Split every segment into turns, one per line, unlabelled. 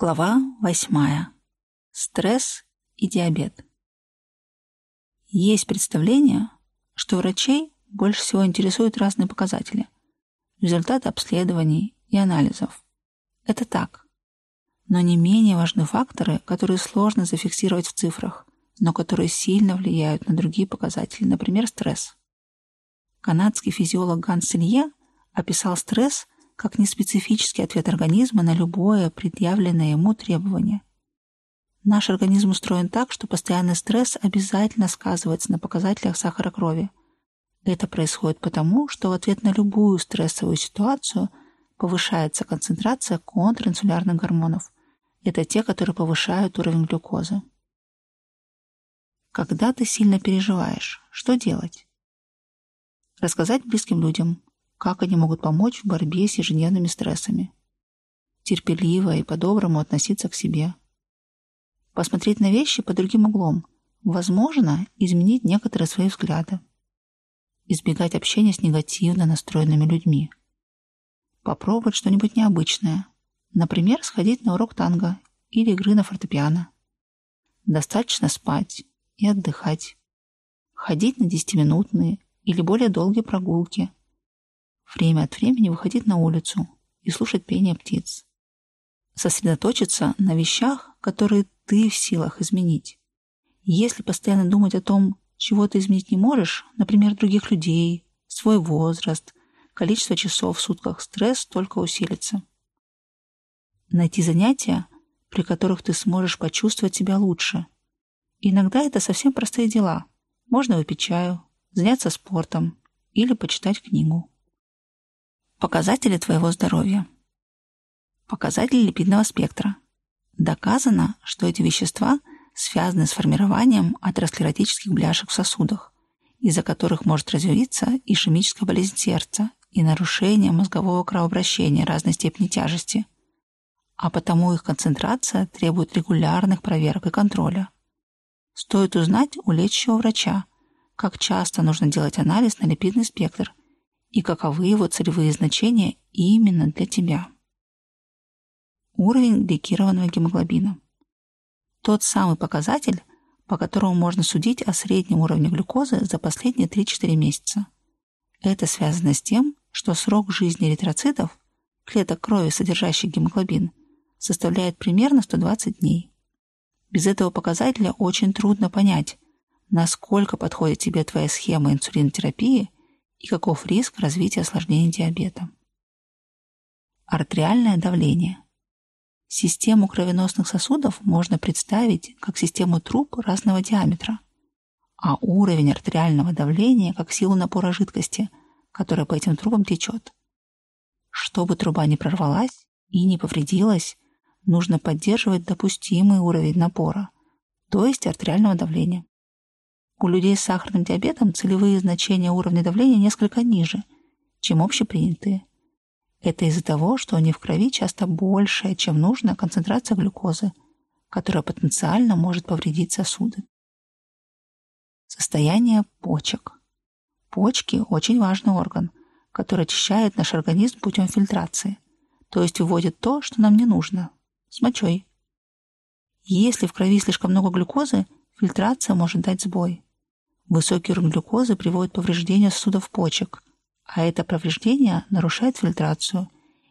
Глава восьмая. Стресс и диабет. Есть представление, что врачей больше всего интересуют разные показатели, результаты обследований и анализов. Это так. Но не менее важны факторы, которые сложно зафиксировать в цифрах, но которые сильно влияют на другие показатели, например, стресс. Канадский физиолог Ганс Селье описал стресс как неспецифический ответ организма на любое предъявленное ему требование. Наш организм устроен так, что постоянный стресс обязательно сказывается на показателях сахара крови. Это происходит потому, что в ответ на любую стрессовую ситуацию повышается концентрация контринсулярных гормонов. Это те, которые повышают уровень глюкозы. Когда ты сильно переживаешь, что делать? Рассказать близким людям, как они могут помочь в борьбе с ежедневными стрессами. Терпеливо и по-доброму относиться к себе. Посмотреть на вещи под другим углом. Возможно, изменить некоторые свои взгляды. Избегать общения с негативно настроенными людьми. Попробовать что-нибудь необычное. Например, сходить на урок танго или игры на фортепиано. Достаточно спать и отдыхать. Ходить на 10-минутные или более долгие прогулки – время от времени выходить на улицу и слушать пение птиц. Сосредоточиться на вещах, которые ты в силах изменить. Если постоянно думать о том, чего ты изменить не можешь, например, других людей, свой возраст, количество часов в сутках, стресс только усилится. Найти занятия, при которых ты сможешь почувствовать себя лучше. иногда это совсем простые дела. Можно выпить чаю, заняться спортом или почитать книгу. Показатели твоего здоровья. Показатели липидного спектра. Доказано, что эти вещества связаны с формированием атеросклеротических бляшек в сосудах, из-за которых может развиться ишемическая болезнь сердца и нарушение мозгового кровообращения разной степени тяжести, а потому их концентрация требует регулярных проверок и контроля. Стоит узнать у лечащего врача, как часто нужно делать анализ на липидный спектр – и каковы его целевые значения именно для тебя. Уровень гликированного гемоглобина. Тот самый показатель, по которому можно судить о среднем уровне глюкозы за последние 3-4 месяца. Это связано с тем, что срок жизни эритроцитов, клеток крови, содержащих гемоглобин, составляет примерно 120 дней. Без этого показателя очень трудно понять, насколько подходит тебе твоя схема инсулинотерапии – и каков риск развития осложнений диабета. Артериальное давление. Систему кровеносных сосудов можно представить как систему труб разного диаметра, а уровень артериального давления как силу напора жидкости, которая по этим трубам течет. Чтобы труба не прорвалась и не повредилась, нужно поддерживать допустимый уровень напора, то есть артериального давления. У людей с сахарным диабетом целевые значения уровня давления несколько ниже, чем общепринятые. Это из-за того, что они в крови часто большая, чем нужно, концентрация глюкозы, которая потенциально может повредить сосуды. Состояние почек. Почки – очень важный орган, который очищает наш организм путем фильтрации, то есть выводит то, что нам не нужно, с мочой. Если в крови слишком много глюкозы, фильтрация может дать сбой. Высокий уровень глюкозы приводит к повреждению сосудов почек, а это повреждение нарушает фильтрацию,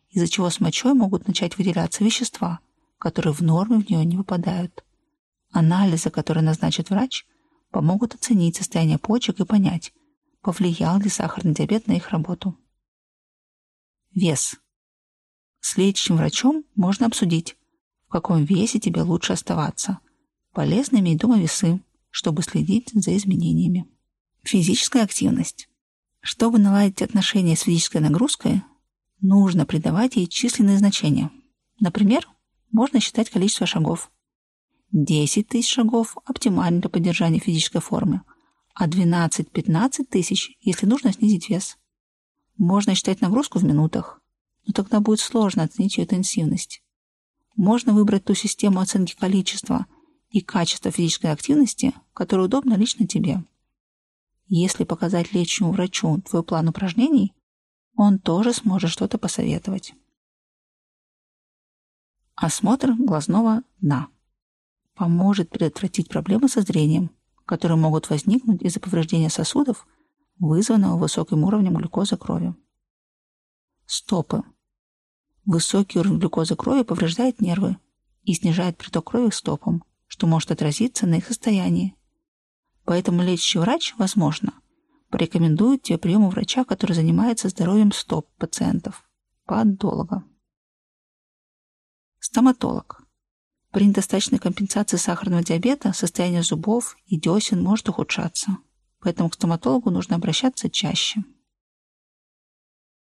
из-за чего с мочой могут начать выделяться вещества, которые в норме в нее не выпадают. Анализы, которые назначит врач, помогут оценить состояние почек и понять, повлиял ли сахарный диабет на их работу. Вес. С лечащим врачом можно обсудить, в каком весе тебе лучше оставаться. Полезно иметь дома весы, чтобы следить за изменениями. Физическая активность. Чтобы наладить отношения с физической нагрузкой, нужно придавать ей численные значения. Например, можно считать количество шагов. 10 тысяч шагов оптимально для поддержания физической формы, а 12-15 тысяч, если нужно снизить вес. Можно считать нагрузку в минутах, но тогда будет сложно оценить ее интенсивность. Можно выбрать ту систему оценки количества – и качество физической активности, которое удобно лично тебе. Если показать лечащему врачу твой план упражнений, он тоже сможет что-то посоветовать. Осмотр глазного дна поможет предотвратить проблемы со зрением, которые могут возникнуть из-за повреждения сосудов, вызванного высоким уровнем глюкозы крови. Стопы. Высокий уровень глюкозы крови повреждает нервы и снижает приток крови к стопам, что может отразиться на их состоянии. Поэтому лечащий врач, возможно, порекомендует тебе прием врача, который занимается здоровьем стоп пациентов, подолога. Стоматолог. При недостаточной компенсации сахарного диабета состояние зубов и десен может ухудшаться, поэтому к стоматологу нужно обращаться чаще.